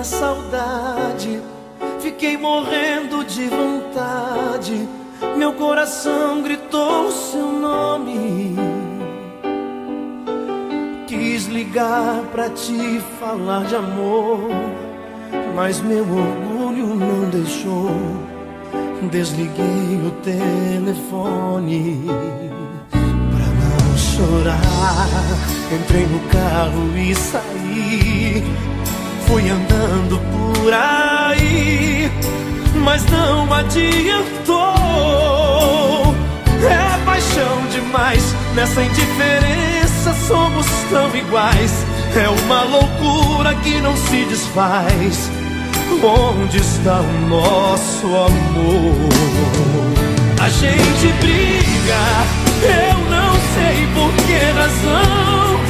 uma saudade. Fiquei morrendo de vontade. Meu coração gritou seu nome. Quis ligar pra te falar de amor, mas meu orgulho não deixou. Desliguei o telefone chorar. Entrei no carro e saí. Fui andando por aí, mas não adiantou. É paixão demais nessa indiferença. Somos tão iguais. É uma loucura que não se desfaz. Onde está o nosso amor? A gente briga, eu não sei por que razão.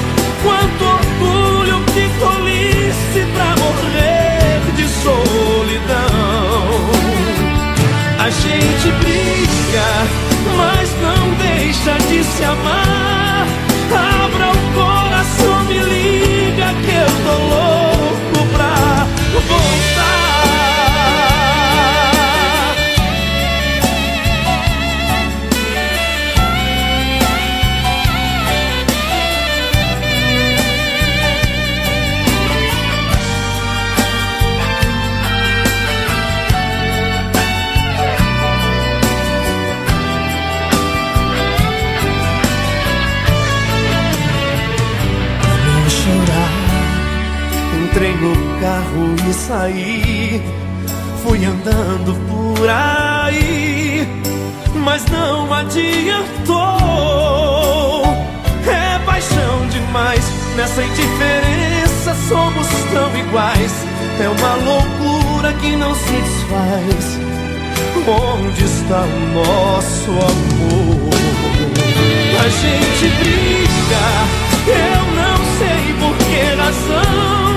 Quanto orgulho, que tolice pra morrer de solidão. A gente briga, mas não deixa de se amar. Entrei no carro e saí. Fui andando por aí, mas não adiantou. É paixão demais nessa indiferença. Somos tão iguais. É uma loucura que não se desfaz. Onde está o nosso amor? A gente briga, eu não sei por que razão.